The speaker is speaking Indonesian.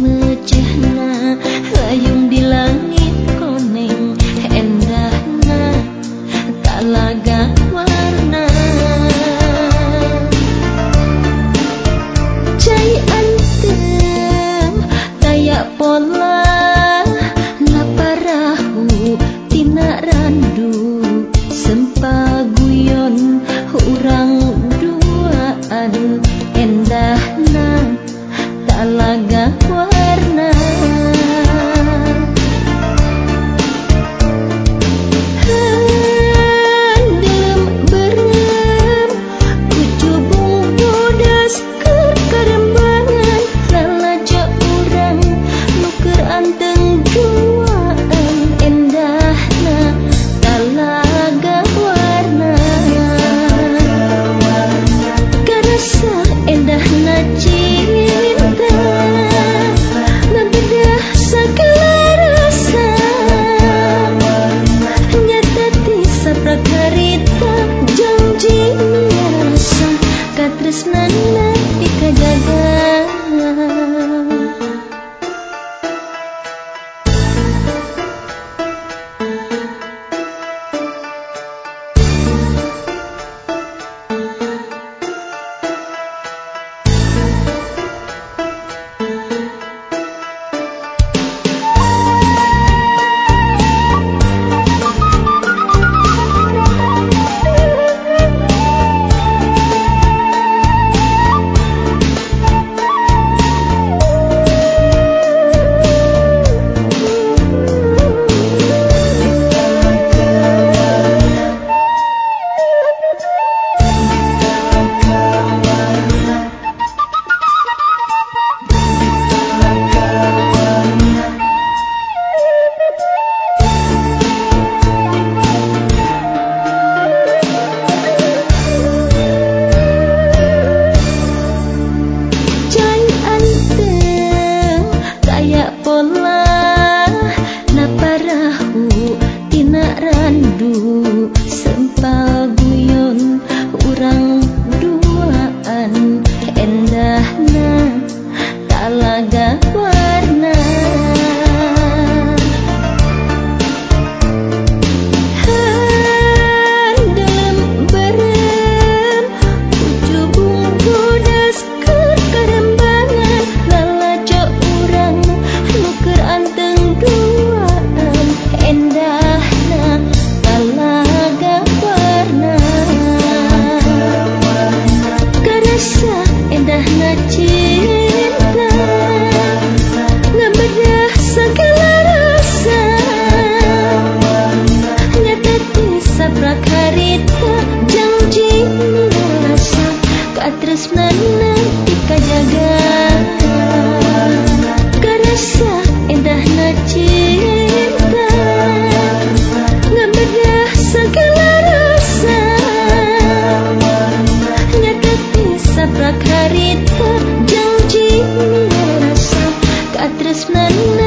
mecehna Kisah indah na cinta Dan tidak segala rasa Nyata tisa prakarita Janji miasa Katresnan madu kisah indahnya cinta Ngebedah segala rasa. Nyakati sabrak harita Jauh jiwa terus Katresnan